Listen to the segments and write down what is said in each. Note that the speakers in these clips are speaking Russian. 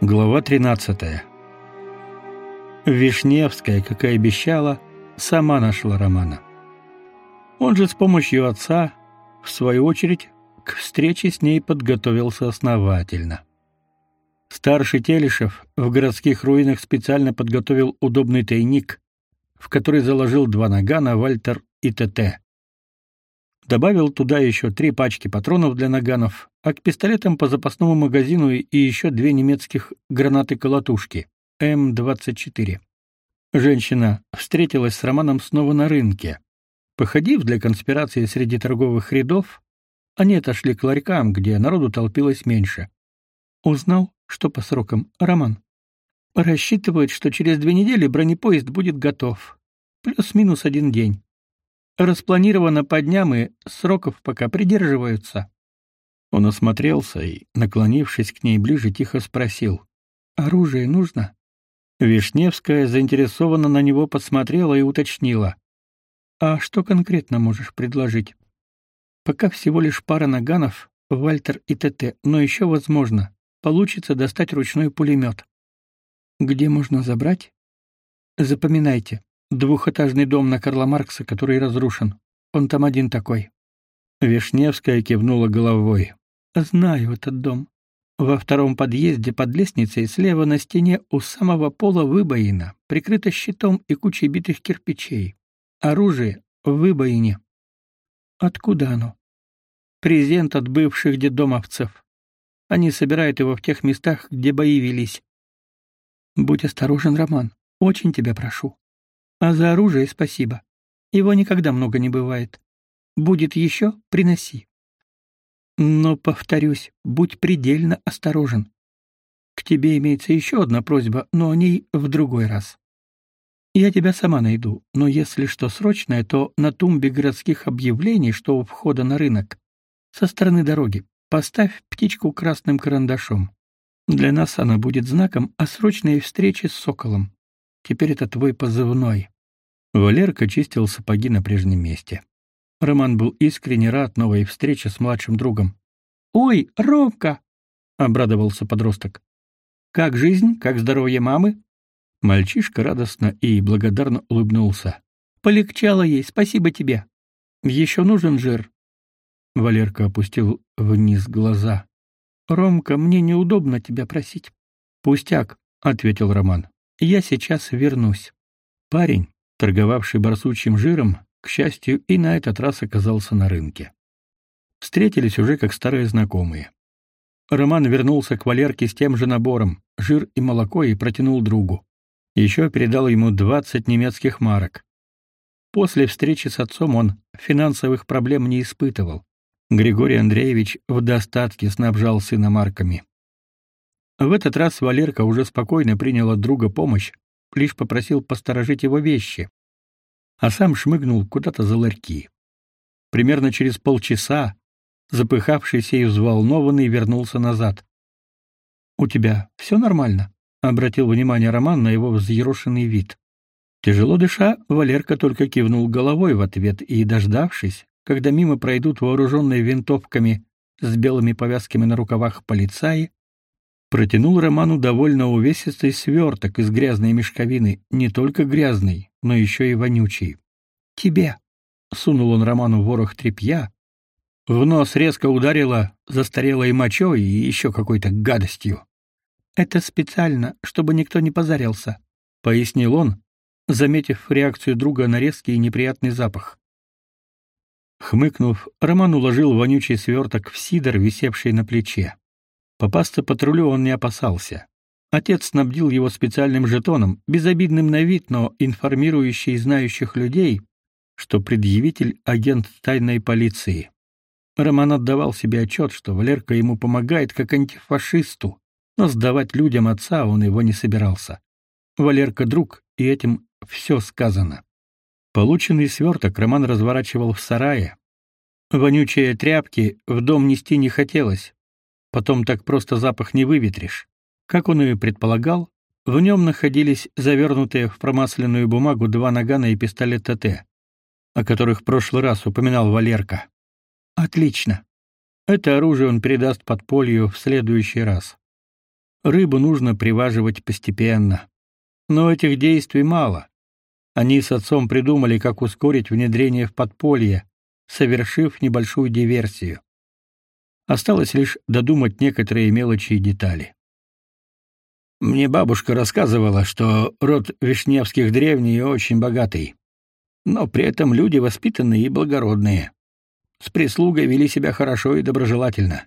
Глава 13. Вишневская, как и обещала, сама нашла Романа. Он же с помощью отца, в свою очередь, к встрече с ней подготовился основательно. Старший Телешев в городских руинах специально подготовил удобный тайник, в который заложил два нагана Вальтер и ТТ. Добавил туда еще три пачки патронов для наганов, а к пистолетам по запасному магазину и еще две немецких гранаты-колотушки М-24. Женщина встретилась с Романом снова на рынке. Походив для конспирации среди торговых рядов, они отошли к ларькам, где народу толпилось меньше. Узнал, что по срокам, Роман. Рассчитывают, что через две недели бронепоезд будет готов. Плюс-минус один день. Распланировано по дням и сроков пока придерживаются. Он осмотрелся и, наклонившись к ней ближе, тихо спросил: "Оружие нужно?" Вишневская заинтересованно на него посмотрела и уточнила: "А что конкретно можешь предложить?" "Пока всего лишь пара наганов, Вальтер и ТТ, но еще возможно получится достать ручной пулемет. Где можно забрать? Запоминайте. Двухэтажный дом на Карла Маркса, который разрушен. Он там один такой. Вишневская кивнула головой. Знаю этот дом. Во втором подъезде под лестницей слева на стене у самого пола выбоина, прикрыта щитом и кучей битых кирпичей. Оружие в выбоине. Откуда оно? Презент от бывших детдомовцев. Они собирают его в тех местах, где бои велись. Будь осторожен, Роман. Очень тебя прошу. А за оружие спасибо. Его никогда много не бывает. Будет еще — приноси. Но, повторюсь, будь предельно осторожен. К тебе имеется еще одна просьба, но о ней в другой раз. Я тебя сама найду, но если что срочное, то на тумбе городских объявлений, что у входа на рынок, со стороны дороги, поставь птичку красным карандашом. Для нас она будет знаком о срочной встрече с соколом. Теперь это твой позывной. Валерка чистил сапоги на прежнем месте. Роман был искренне рад новой встрече с младшим другом. «Ой, Ромка!» — обрадовался подросток. «Как жизнь? Как здоровье мамы?» Мальчишка радостно и благодарно улыбнулся. «Полегчало ей, спасибо тебе. Еще нужен жир?» Валерка опустил вниз глаза. «Ромка, мне неудобно тебя просить». «Пустяк», — ответил Роман. «Я сейчас вернусь». Парень, торговавший барсучьим жиром, к счастью, и на этот раз оказался на рынке. Встретились уже как старые знакомые. Роман вернулся к Валерке с тем же набором, жир и молоко, и протянул другу. Еще передал ему 20 немецких марок. После встречи с отцом он финансовых проблем не испытывал. Григорий Андреевич в достатке снабжал сына марками. В этот раз Валерка уже спокойно принял от друга помощь, лишь попросил посторожить его вещи, а сам шмыгнул куда-то за ларьки. Примерно через полчаса, запыхавшийся и взволнованный, вернулся назад. «У тебя все нормально?» — обратил внимание Роман на его взъерошенный вид. Тяжело дыша, Валерка только кивнул головой в ответ и, дождавшись, когда мимо пройдут вооруженные винтовками с белыми повязками на рукавах полицаи, Протянул Роману довольно увесистый сверток из грязной мешковины, не только грязный, но еще и вонючий. «Тебе!» — сунул он Роману ворох тряпья. В нос резко ударило застарелой мочой и еще какой-то гадостью. «Это специально, чтобы никто не позарился», — пояснил он, заметив реакцию друга на резкий и неприятный запах. Хмыкнув, Роман уложил вонючий сверток в сидор, висевший на плече. Попасться патрулю он не опасался. Отец снабдил его специальным жетоном, безобидным на вид, но информирующий знающих людей, что предъявитель — агент тайной полиции. Роман отдавал себе отчет, что Валерка ему помогает как антифашисту, но сдавать людям отца он его не собирался. Валерка — друг, и этим все сказано. Полученный сверток Роман разворачивал в сарае. Вонючие тряпки в дом нести не хотелось, Потом так просто запах не выветришь. Как он и предполагал, в нем находились завернутые в промасленную бумагу два нагана и пистолет ТТ, о которых в прошлый раз упоминал Валерка. Отлично. Это оружие он передаст подполью в следующий раз. Рыбу нужно приваживать постепенно. Но этих действий мало. Они с отцом придумали, как ускорить внедрение в подполье, совершив небольшую диверсию. Осталось лишь додумать некоторые мелочи и детали. Мне бабушка рассказывала, что род Вишневских древний и очень богатый, но при этом люди воспитанные и благородные. С прислугой вели себя хорошо и доброжелательно.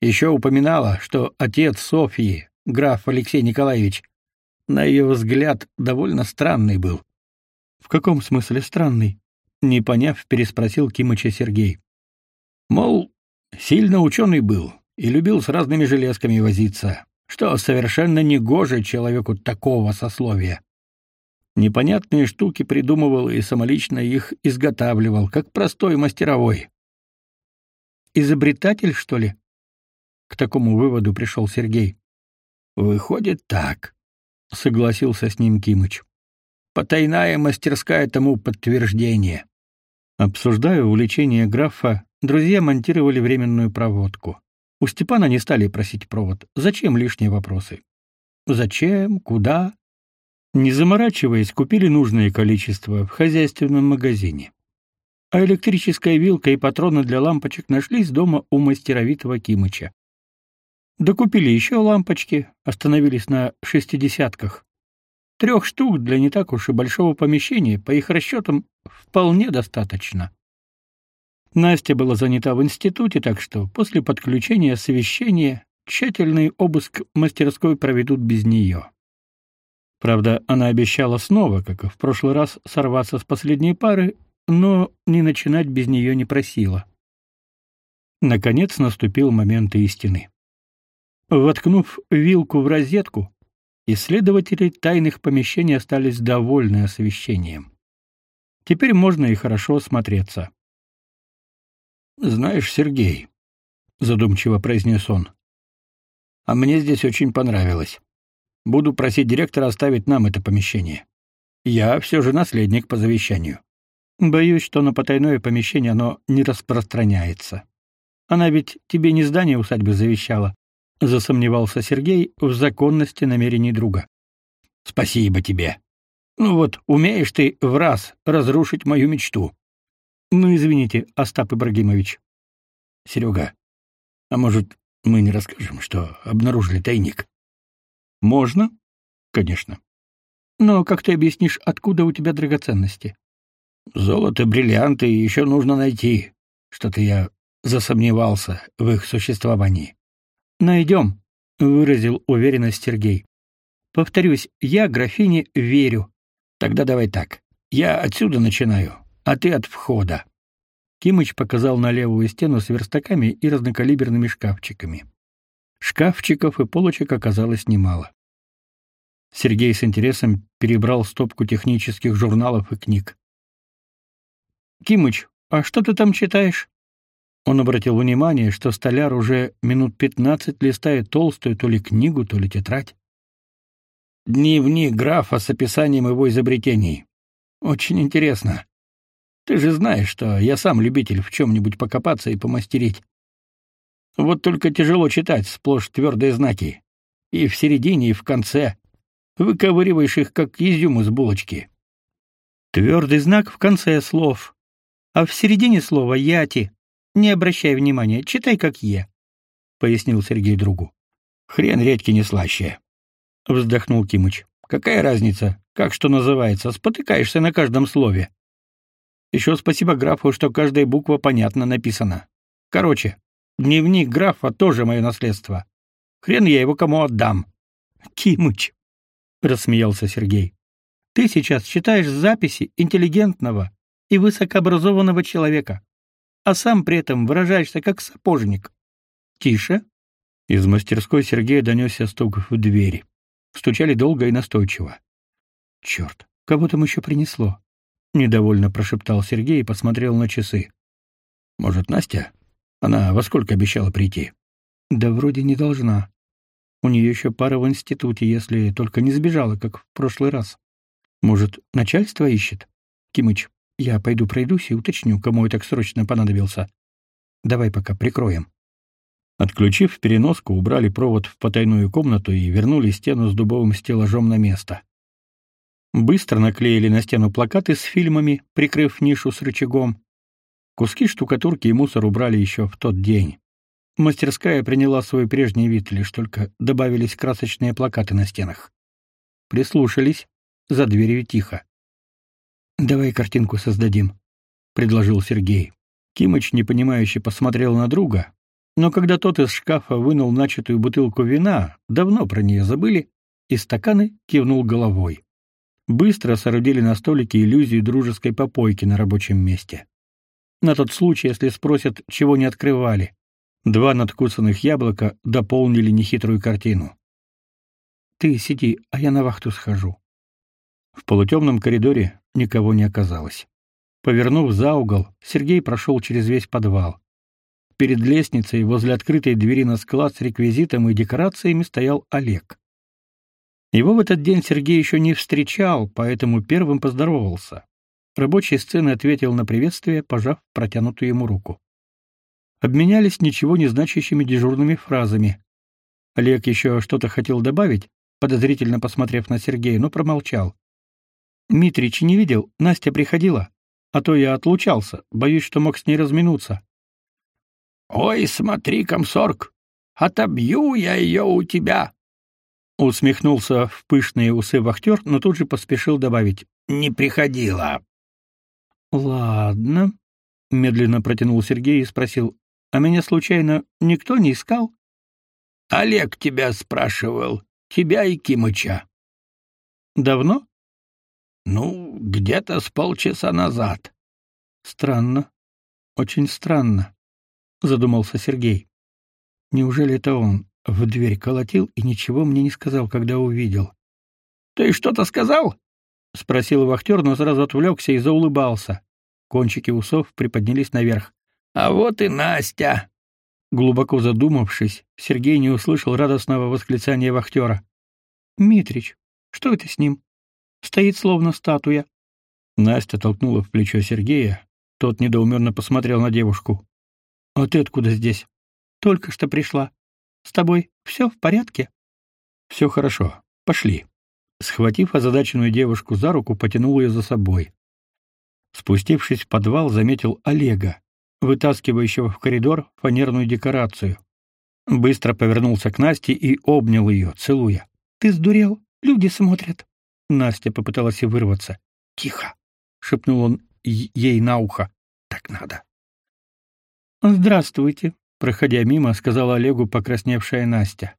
Еще упоминала, что отец Софьи, граф Алексей Николаевич, на ее взгляд, довольно странный был. В каком смысле странный? Не поняв, переспросил Кимыча Сергей. Мол, сильно ученый был и любил с разными железками возиться, что совершенно негоже человеку такого сословия. Непонятные штуки придумывал и самолично их изготавливал, как простой мастеровой. Изобретатель, что ли? К такому выводу пришел Сергей. Выходит так, согласился с ним Кимыч. Потайная мастерская тому подтверждение. Обсуждая увлечение графа, друзья монтировали временную проводку. У Степана не стали просить провод. Зачем лишние вопросы? Зачем? Куда? Не заморачиваясь, купили нужное количество в хозяйственном магазине. А электрическая вилка и патроны для лампочек нашлись дома у мастеровитого Кимыча. Докупили еще лампочки, остановились на шестидесятках. Трех штук для не так уж и большого помещения, по их расчетам, вполне достаточно. Настя была занята в институте, так что после подключения освещения тщательный обыск мастерской проведут без нее. Правда, она обещала снова, как и в прошлый раз, сорваться с последней пары, но не начинать без нее не просила. Наконец наступил момент истины. Воткнув вилку в розетку, исследователи тайных помещений остались довольны освещением. Теперь можно и хорошо осмотреться. Знаешь, Сергей, задумчиво произнес он. А мне здесь очень понравилось. Буду просить директора оставить нам это помещение. Я все же наследник по завещанию. Боюсь, что на потайное помещение оно не распространяется. Она ведь тебе не здание усадьбы завещала, засомневался Сергей в законности намерений друга. Спасибо тебе. Ну вот, умеешь ты в раз разрушить мою мечту. Ну, извините, Остап Ибрагимович. Серега, а может, мы не расскажем, что обнаружили тайник? Можно? Конечно. Но как ты объяснишь, откуда у тебя драгоценности? Золото, бриллианты еще нужно найти. Что-то я засомневался в их существовании. Найдем, выразил уверенность Сергей. Повторюсь, я графине верю. Тогда давай так. Я отсюда начинаю а ты от входа. Кимыч показал на левую стену с верстаками и разнокалиберными шкафчиками. Шкафчиков и полочек оказалось немало. Сергей с интересом перебрал стопку технических журналов и книг. Кимыч, а что ты там читаешь? Он обратил внимание, что столяр уже минут пятнадцать листает толстую то ли книгу, то ли тетрадь. Дневник графа с описанием его изобретений. Очень интересно. Ты же знаешь, что я сам любитель в чем-нибудь покопаться и помастерить. Вот только тяжело читать сплошь твердые знаки. И в середине, и в конце. Выковыриваешь их, как изюм из булочки. Твердый знак в конце слов. А в середине слова «яти». Не обращай внимания, читай как «е», — пояснил Сергей другу. «Хрен редьки не слаще», — вздохнул Кимыч. «Какая разница, как что называется, спотыкаешься на каждом слове». Еще спасибо графу, что каждая буква понятно написана. Короче, дневник графа тоже мое наследство. Хрен я его кому отдам. Кимыч, рассмеялся Сергей. Ты сейчас читаешь записи интеллигентного и высокообразованного человека, а сам при этом выражаешься как сапожник. Тише. Из мастерской Сергея донесся стук в двери. Стучали долго и настойчиво. Черт, кого там еще принесло? Недовольно прошептал Сергей и посмотрел на часы. Может, Настя? Она во сколько обещала прийти? Да вроде не должна. У нее еще пара в институте, если только не сбежала, как в прошлый раз. Может, начальство ищет? Кимыч, я пойду пройдусь и уточню, кому я так срочно понадобился. Давай пока прикроем. Отключив переноску, убрали провод в потайную комнату и вернули стену с дубовым стеллажом на место. Быстро наклеили на стену плакаты с фильмами, прикрыв нишу с рычагом. Куски штукатурки и мусор убрали еще в тот день. Мастерская приняла свой прежний вид, лишь только добавились красочные плакаты на стенах. Прислушались, за дверью тихо. «Давай картинку создадим», — предложил Сергей. Кимыч непонимающе посмотрел на друга, но когда тот из шкафа вынул начатую бутылку вина, давно про нее забыли, и стаканы кивнул головой. Быстро соорудили на столике иллюзию дружеской попойки на рабочем месте. На тот случай, если спросят, чего не открывали. Два надкусанных яблока дополнили нехитрую картину. «Ты сиди, а я на вахту схожу». В полутемном коридоре никого не оказалось. Повернув за угол, Сергей прошел через весь подвал. Перед лестницей возле открытой двери на склад с реквизитом и декорациями стоял Олег. Его в этот день Сергей еще не встречал, поэтому первым поздоровался. Рабочий сцены ответил на приветствие, пожав протянутую ему руку. Обменялись ничего не значащими дежурными фразами. Олег еще что-то хотел добавить, подозрительно посмотрев на Сергея, но промолчал. Митрич не видел, Настя приходила, а то я отлучался, боюсь, что мог с ней разминуться. Ой, смотри, комсорг, отобью я ее у тебя. Усмехнулся в пышные усы вахтер, но тут же поспешил добавить: не приходила. Ладно, медленно протянул Сергей и спросил: "А меня случайно никто не искал?" Олег тебя спрашивал, тебя и Кимыча. Давно? Ну, где-то с полчаса назад. Странно. Очень странно задумался Сергей. Неужели это он в дверь колотил и ничего мне не сказал, когда увидел? Ты что-то сказал? спросил вахтер, но сразу отвлекся и заулыбался. Кончики усов приподнялись наверх. А вот и Настя. Глубоко задумавшись, Сергей не услышал радостного восклицания вахтера. Митрич, что это с ним? Стоит словно статуя. Настя толкнула в плечо Сергея. Тот недоуменно посмотрел на девушку. А ты откуда здесь? Только что пришла. С тобой все в порядке? Все хорошо. Пошли. Схватив озадаченную девушку за руку, потянул ее за собой. Спустившись в подвал, заметил Олега, вытаскивающего в коридор фанерную декорацию. Быстро повернулся к Насте и обнял ее, целуя. Ты сдурел? Люди смотрят. Настя попыталась вырваться. Тихо, шепнул он ей на ухо. Так надо. «Здравствуйте», — проходя мимо, сказала Олегу покрасневшая Настя.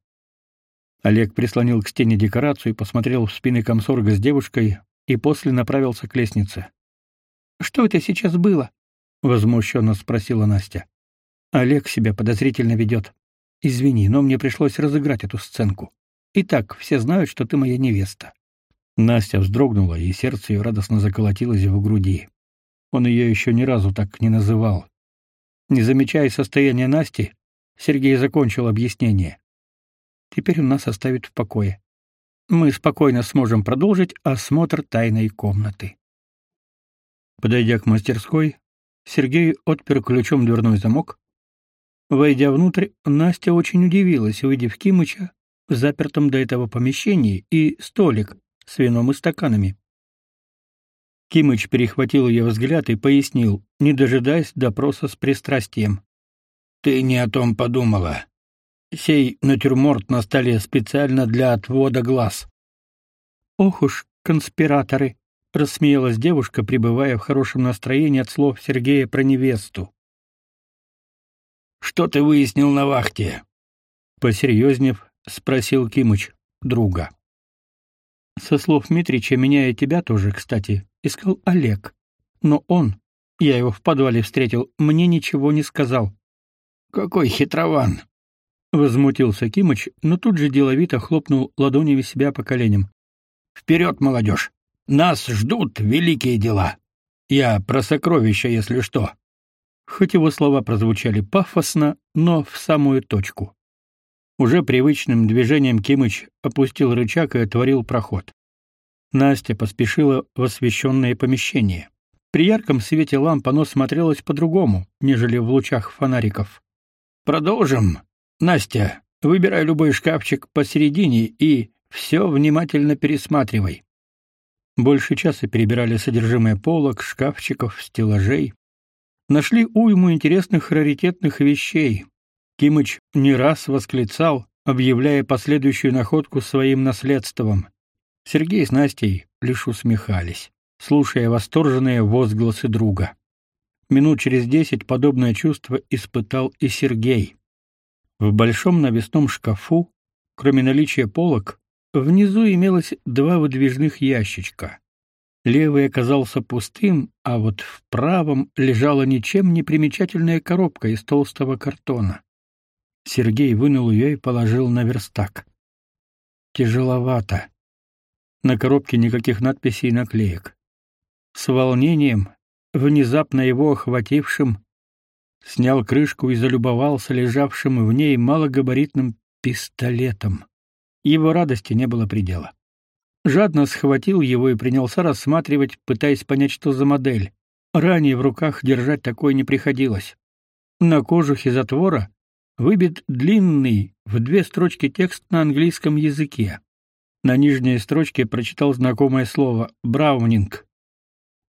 Олег прислонил к стене декорацию и посмотрел в спины комсорга с девушкой и после направился к лестнице. «Что это сейчас было?» — возмущенно спросила Настя. «Олег себя подозрительно ведет. Извини, но мне пришлось разыграть эту сценку. Итак, все знают, что ты моя невеста». Настя вздрогнула, и сердце ее радостно заколотилось в груди. Он ее еще ни разу так не называл, не замечая состояния Насти, Сергей закончил объяснение. Теперь он нас оставит в покое. Мы спокойно сможем продолжить осмотр тайной комнаты. Подойдя к мастерской, Сергей отпер ключом дверной замок. Войдя внутрь, Настя очень удивилась, увидев Кимыча в запертом до этого помещении и столик с вином и стаканами. Кимыч перехватил ее взгляд и пояснил, не дожидаясь допроса с пристрастием. «Ты не о том подумала. Сей натюрморт на столе специально для отвода глаз». «Ох уж, конспираторы!» — рассмеялась девушка, пребывая в хорошем настроении от слов Сергея про невесту. «Что ты выяснил на вахте?» Посерьезнев, спросил Кимыч друга. Со слов Митрича, меня и тебя тоже, кстати, искал Олег. Но он, я его в подвале встретил, мне ничего не сказал. Какой хитрован, возмутился Кимыч, но тут же деловито хлопнул ладонями себя по коленям. Вперед, молодежь! Нас ждут великие дела. Я про сокровища, если что. Хоть его слова прозвучали пафосно, но в самую точку. Уже привычным движением Кимыч опустил рычаг и отворил проход. Настя поспешила в освещенное помещение. При ярком свете ламп оно смотрелось по-другому, нежели в лучах фонариков. «Продолжим?» Настя, выбирай любой шкафчик посередине и все внимательно пересматривай. Больше часа перебирали содержимое полок, шкафчиков, стеллажей. Нашли уйму интересных раритетных вещей. Кимыч не раз восклицал, объявляя последующую находку своим наследством. Сергей с Настей лишь усмехались, слушая восторженные возгласы друга. Минут через десять подобное чувство испытал и Сергей. В большом навесном шкафу, кроме наличия полок, внизу имелось два выдвижных ящичка. Левый оказался пустым, а вот в правом лежала ничем не примечательная коробка из толстого картона. Сергей вынул ее и положил на верстак. Тяжеловато. На коробке никаких надписей и наклеек. С волнением, внезапно его охватившим, снял крышку и залюбовался лежавшим в ней малогабаритным пистолетом. Его радости не было предела. Жадно схватил его и принялся рассматривать, пытаясь понять, что за модель. Ранее в руках держать такое не приходилось. На кожухе затвора выбит длинный в две строчки текст на английском языке. На нижней строчке прочитал знакомое слово «браунинг».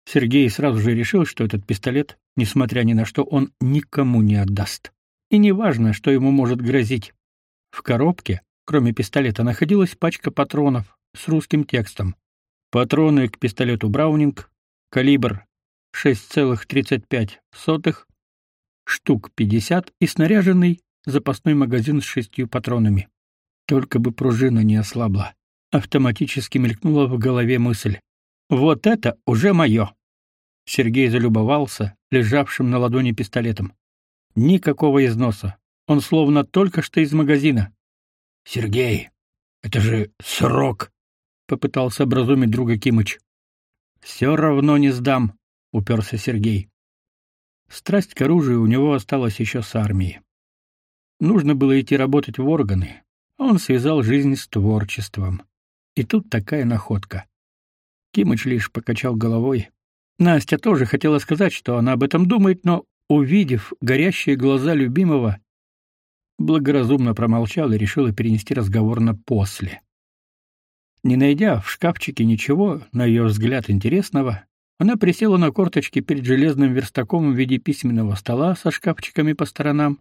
Сергей сразу же решил, что этот пистолет, несмотря ни на что, он никому не отдаст. И неважно, что ему может грозить. В коробке, кроме пистолета, находилась пачка патронов с русским текстом. Патроны к пистолету Браунинг, калибр 6,35, штук 50 и снаряженный запасной магазин с шестью патронами. Только бы пружина не ослабла. Автоматически мелькнула в голове мысль. Вот это уже мое. Сергей залюбовался лежавшим на ладони пистолетом. Никакого износа. Он словно только что из магазина. Сергей, это же срок, попытался образумить друга Кимыч. «Все равно не сдам, уперся Сергей. Страсть к оружию у него осталась еще с армии. Нужно было идти работать в органы. Он связал жизнь с творчеством. И тут такая находка. Кимыч лишь покачал головой. Настя тоже хотела сказать, что она об этом думает, но, увидев горящие глаза любимого, благоразумно промолчала и решила перенести разговор на после. Не найдя в шкафчике ничего, на ее взгляд, интересного, она присела на корточки перед железным верстаком в виде письменного стола со шкафчиками по сторонам.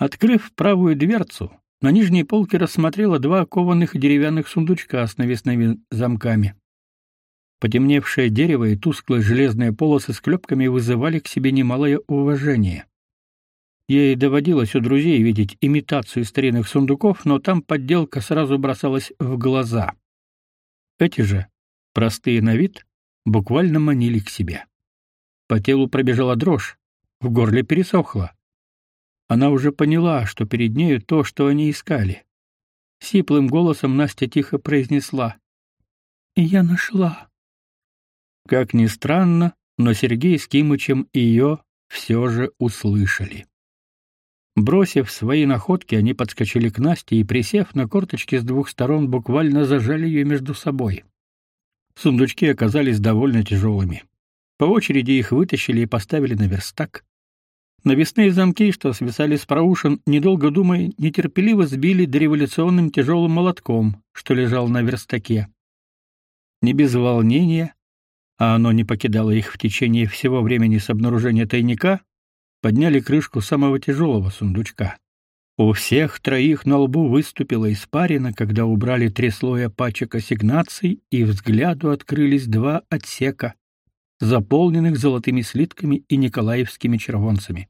Открыв правую дверцу, на нижней полке рассмотрела два кованых деревянных сундучка с навесными замками. Потемневшее дерево и тусклые железные полосы с клепками вызывали к себе немалое уважение. Ей доводилось у друзей видеть имитацию старинных сундуков, но там подделка сразу бросалась в глаза. Эти же, простые на вид, буквально манили к себе. По телу пробежала дрожь, в горле пересохло. Она уже поняла, что перед нею то, что они искали. Сиплым голосом Настя тихо произнесла: "Я нашла". Как ни странно, но Сергей с Кимычем ее все же услышали. Бросив свои находки, они подскочили к Насте и, присев на корточки с двух сторон, буквально зажали ее между собой. Сундучки оказались довольно тяжелыми. По очереди их вытащили и поставили на верстак. Навесные замки, что свисали с проушин, недолго думая, нетерпеливо сбили дореволюционным тяжелым молотком, что лежал на верстаке. Не без волнения, а оно не покидало их в течение всего времени с обнаружения тайника, подняли крышку самого тяжелого сундучка. У всех троих на лбу выступила испарина, когда убрали три слоя пачек ассигнаций, и взгляду открылись два отсека, заполненных золотыми слитками и николаевскими червонцами.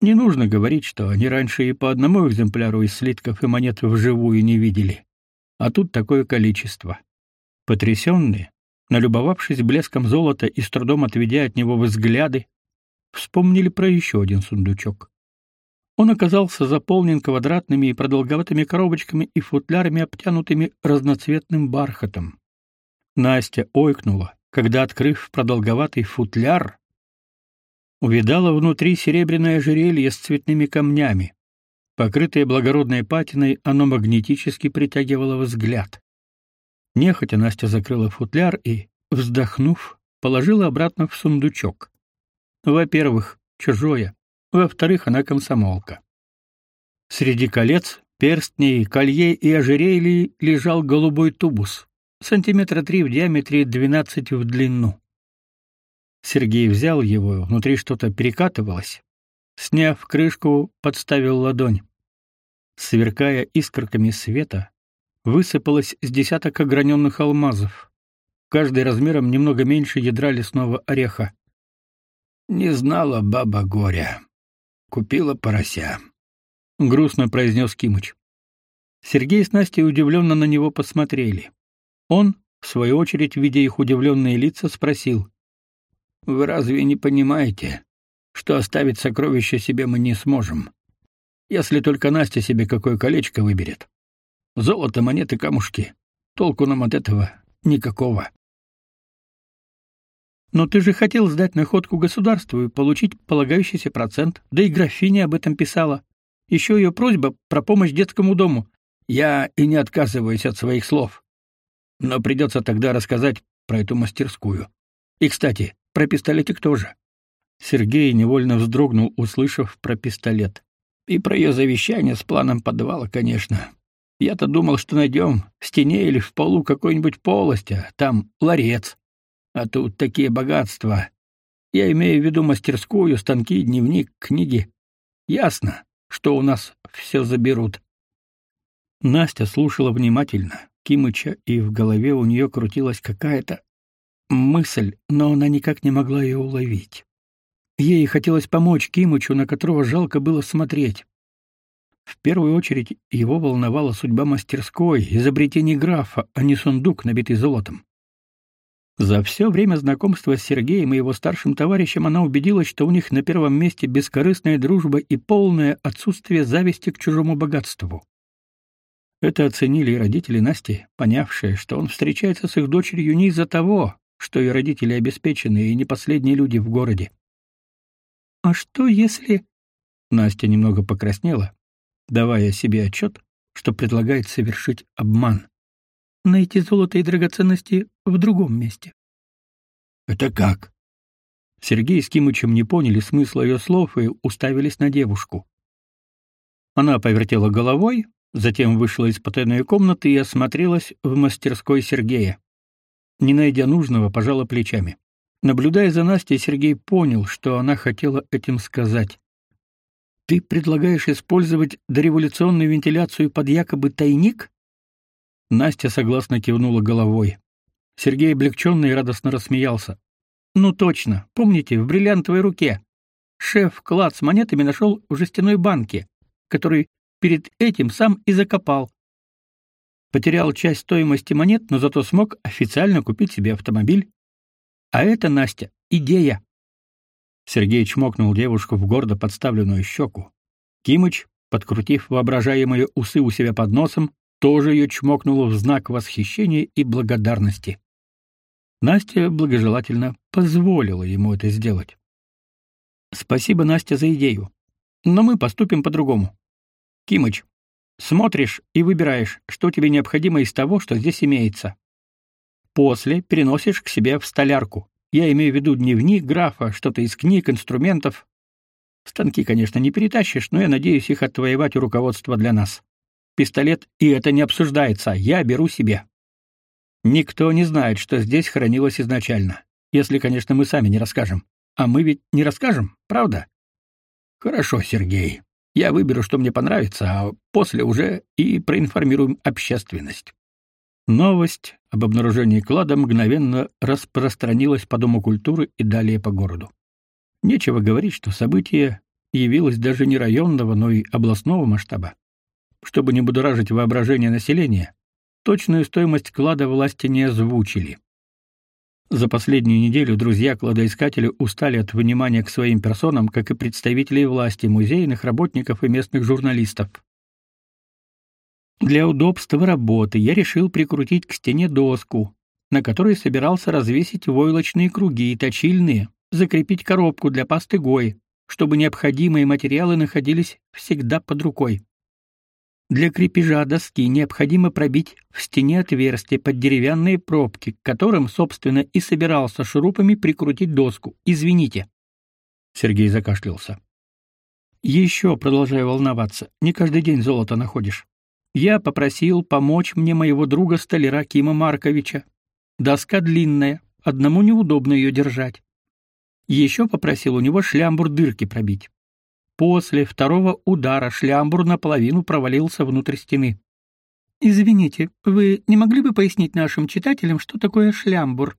Не нужно говорить, что они раньше и по одному экземпляру из слитков и монет вживую не видели. А тут такое количество. Потрясенные, налюбовавшись блеском золота и с трудом отведя от него взгляды, вспомнили про еще один сундучок. Он оказался заполнен квадратными и продолговатыми коробочками и футлярами, обтянутыми разноцветным бархатом. Настя ойкнула, когда, открыв продолговатый футляр, увидала внутри серебряное ожерелье с цветными камнями. Покрытое благородной патиной, оно магнетически притягивало взгляд. Нехотя Настя закрыла футляр и, вздохнув, положила обратно в сундучок. Во-первых, чужое. Во-вторых, она комсомолка. Среди колец, перстней, колье и ожерелий лежал голубой тубус, сантиметра три в диаметре и двенадцать в длину. Сергей взял его, внутри что-то перекатывалось. Сняв крышку, подставил ладонь. Сверкая искорками света, высыпалось с десяток ограненных алмазов, каждый размером немного меньше ядра лесного ореха. Не знала баба горя. Купила порося. Грустно произнес Кимыч. Сергей с Настей удивленно на него посмотрели. Он, в свою очередь, видя их удивленные лица, спросил. «Вы разве не понимаете, что оставить сокровища себе мы не сможем?» Если только Настя себе какое колечко выберет. Золото, монеты, камушки. Толку нам от этого никакого. Но ты же хотел сдать находку государству и получить полагающийся процент. Да и графиня об этом писала. Еще ее просьба про помощь детскому дому. Я и не отказываюсь от своих слов. Но придется тогда рассказать про эту мастерскую. И, кстати, про пистолетик тоже. Сергей невольно вздрогнул, услышав про пистолет. И про ее завещание с планом подвала, конечно. Я-то думал, что найдем в стене или в полу какой-нибудь полость, а там ларец. А тут такие богатства. Я имею в виду мастерскую, станки, дневник, книги. Ясно, что у нас все заберут. Настя слушала внимательно Кимыча, и в голове у нее крутилась какая-то мысль, но она никак не могла ее уловить. Ей хотелось помочь Кимычу, на которого жалко было смотреть. В первую очередь его волновала судьба мастерской, изобретение графа, а не сундук, набитый золотом. За все время знакомства с Сергеем и его старшим товарищем она убедилась, что у них на первом месте бескорыстная дружба и полное отсутствие зависти к чужому богатству. Это оценили и родители Насти, понявшие, что он встречается с их дочерью не из-за того, что ее родители обеспечены и не последние люди в городе. А что если Настя немного покраснела, давая себе отчет, что предлагает совершить обман. Найти золото и драгоценности в другом месте. Это как? Сергей с Кимычем не поняли смысла ее слов и уставились на девушку. Она повертела головой, затем вышла из потайной комнаты и осмотрелась в мастерской Сергея. Не найдя нужного, пожала плечами. Наблюдая за Настей, Сергей понял, что она хотела этим сказать. Ты предлагаешь использовать дореволюционную вентиляцию под якобы тайник? Настя согласно кивнула головой. Сергей облегченно и радостно рассмеялся. Ну точно, помните, в бриллиантовой руке. Шеф клад с монетами нашел в жестяной банке, который перед этим сам и закопал. Потерял часть стоимости монет, но зато смог официально купить себе автомобиль. А это, Настя, идея. Сергей чмокнул девушку в гордо подставленную щеку. Кимыч, подкрутив воображаемые усы у себя под носом, тоже ее чмокнул в знак восхищения и благодарности. Настя благожелательно позволила ему это сделать. Спасибо, Настя, за идею. Но мы поступим по-другому. Кимыч, смотришь и выбираешь, что тебе необходимо из того, что здесь имеется. После переносишь к себе в столярку. Я имею в виду дневник графа, что-то из книг, инструментов. Станки, конечно, не перетащишь, но я надеюсь их отвоевать у руководства для нас. Пистолет, и это не обсуждается, я беру себе. Никто не знает, что здесь хранилось изначально. Если, конечно, мы сами не расскажем. А мы ведь не расскажем, правда? Хорошо, Сергей. Я выберу, что мне понравится, а после уже и проинформируем общественность. Новость об обнаружении клада мгновенно распространилась по Дому культуры и далее по городу. Нечего говорить, что событие явилось даже не районного, но и областного масштаба. Чтобы не будоражить воображение населения, точную стоимость клада власти не озвучили. За последнюю неделю друзья кладоискателя устали от внимания к своим персонам, как и представителей власти, музейных работников и местных журналистов. Для удобства работы я решил прикрутить к стене доску, на которой собирался развесить войлочные круги и точильные, закрепить коробку для пасты Гой, чтобы необходимые материалы находились всегда под рукой. Для крепежа доски необходимо пробить в стене отверстие под деревянные пробки, к которым, собственно, и собирался шурупами прикрутить доску. Извините. Сергей закашлялся. Еще продолжаю волноваться. Не каждый день золото находишь. Я попросил помочь мне моего друга столяра Кима Марковича. Доска длинная, одному неудобно ее держать. Еще попросил у него шлямбур дырки пробить. После второго удара шлямбур наполовину провалился внутрь стены. Извините, вы не могли бы пояснить нашим читателям, что такое шлямбур?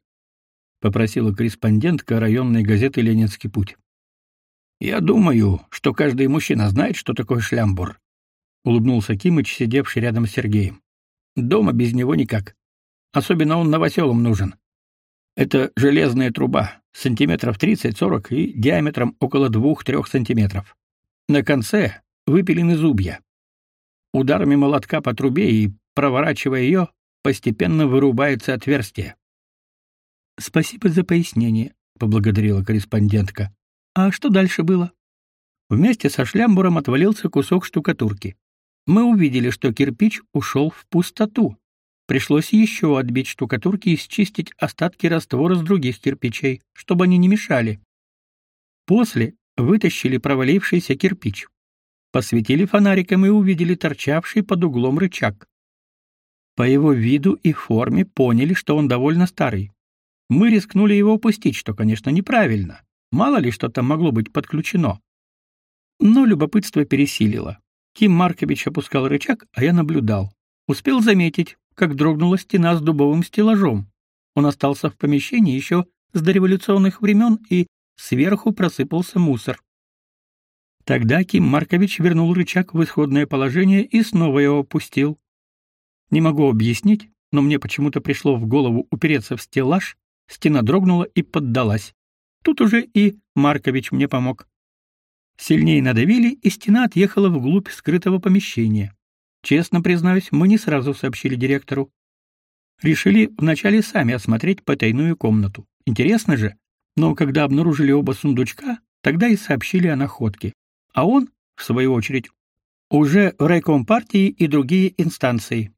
попросила корреспондентка районной газеты Ленинский путь. Я думаю, что каждый мужчина знает, что такое шлямбур, улыбнулся Кимыч, сидевший рядом с Сергеем. Дома без него никак. Особенно он новоселам нужен. Это железная труба, сантиметров 30-40 и диаметром около 2-3 сантиметров. На конце выпилены зубья. Ударами молотка по трубе и проворачивая ее, постепенно вырубается отверстие. Спасибо за пояснение, поблагодарила корреспондентка. А что дальше было? Вместе со шлямбуром отвалился кусок штукатурки. Мы увидели, что кирпич ушел в пустоту. Пришлось еще отбить штукатурки и счистить остатки раствора с других кирпичей, чтобы они не мешали. После вытащили провалившийся кирпич. Посветили фонариком и увидели торчавший под углом рычаг. По его виду и форме поняли, что он довольно старый. Мы рискнули его упустить, что, конечно, неправильно. Мало ли что там могло быть подключено. Но любопытство пересилило. Ким Маркович опускал рычаг, а я наблюдал. Успел заметить, как дрогнула стена с дубовым стеллажом. Он остался в помещении еще с дореволюционных времен, и сверху просыпался мусор. Тогда Ким Маркович вернул рычаг в исходное положение и снова его опустил. Не могу объяснить, но мне почему-то пришло в голову упереться в стеллаж, стена дрогнула и поддалась. Тут уже и Маркович мне помог. Сильнее надавили, и стена отъехала вглубь скрытого помещения. Честно признаюсь, мы не сразу сообщили директору. Решили вначале сами осмотреть потайную комнату. Интересно же. Но когда обнаружили оба сундучка, тогда и сообщили о находке. А он, в свою очередь, уже в райком партии и другие инстанции.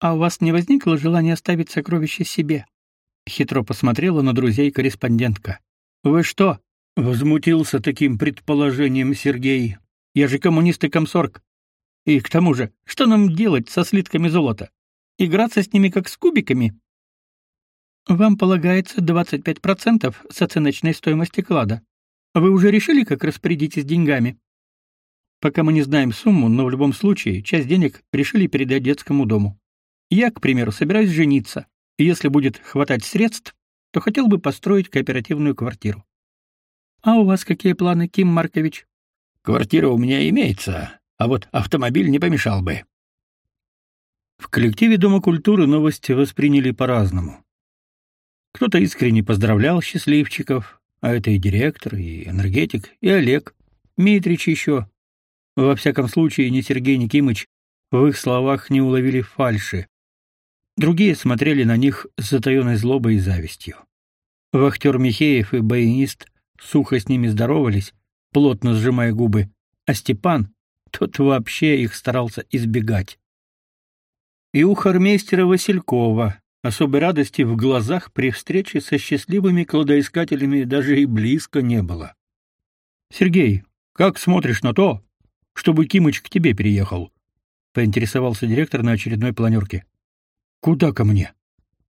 А у вас не возникло желания оставить сокровище себе? Хитро посмотрела на друзей корреспондентка. Вы что? возмутился таким предположением Сергей. Я же коммунист и комсорг. И к тому же, что нам делать со слитками золота? Играться с ними как с кубиками? Вам полагается 25% с оценочной стоимости клада. Вы уже решили, как распорядитесь деньгами? Пока мы не знаем сумму, но в любом случае часть денег решили передать детскому дому. Я, к примеру, собираюсь жениться, и если будет хватать средств, то хотел бы построить кооперативную квартиру. А у вас какие планы, Ким Маркович? Квартира у меня имеется, а вот автомобиль не помешал бы. В коллективе Дома культуры новости восприняли по-разному. Кто-то искренне поздравлял счастливчиков, а это и директор, и энергетик, и Олег, Митрич еще. Во всяком случае, ни Сергей Никимыч в их словах не уловили фальши. Другие смотрели на них с затаенной злобой и завистью. Вахтер Михеев и баянист сухо с ними здоровались, плотно сжимая губы, а Степан, тот вообще их старался избегать. И у хармейстера Василькова особой радости в глазах при встрече со счастливыми кладоискателями даже и близко не было. Сергей, как смотришь на то, чтобы Кимыч к тебе переехал? поинтересовался директор на очередной планерке. Куда ко мне?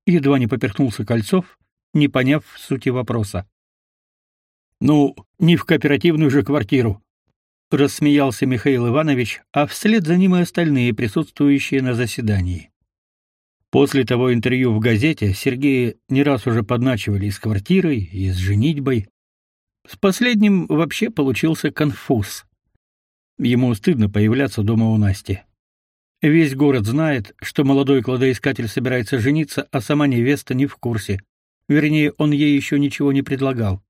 Едва не поперхнулся Кольцов, не поняв сути вопроса. Ну, не в кооперативную же квартиру, рассмеялся Михаил Иванович, а вслед за ним и остальные присутствующие на заседании. После того интервью в газете Сергея не раз уже подначивали и с квартирой, и с женитьбой. С последним вообще получился конфуз. Ему стыдно появляться дома у Насти. Весь город знает, что молодой кладоискатель собирается жениться, а сама невеста не в курсе. Вернее, он ей еще ничего не предлагал.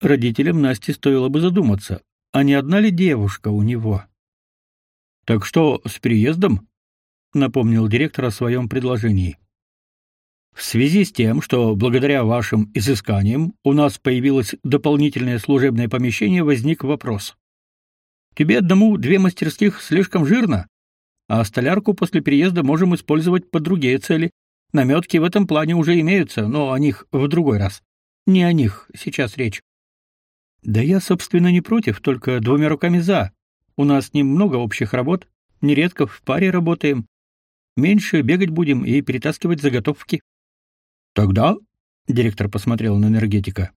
Родителям Насти стоило бы задуматься, а не одна ли девушка у него. Так что с приездом? Напомнил директор о своем предложении. В связи с тем, что благодаря вашим изысканиям у нас появилось дополнительное служебное помещение, возник вопрос. Тебе одному две мастерских слишком жирно? а столярку после переезда можем использовать под другие цели. Наметки в этом плане уже имеются, но о них в другой раз. Не о них сейчас речь. Да я, собственно, не против, только двумя руками за. У нас немного общих работ, нередко в паре работаем. Меньше бегать будем и перетаскивать заготовки. Тогда, директор посмотрел на энергетика.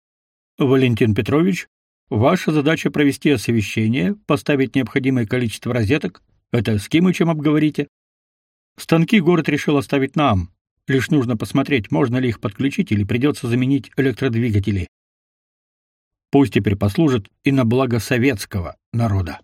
Валентин Петрович, ваша задача провести освещение, поставить необходимое количество розеток. Это с Кимычем обговорите. Станки город решил оставить нам. Лишь нужно посмотреть, можно ли их подключить или придется заменить электродвигатели. Пусть теперь послужит и на благо советского народа.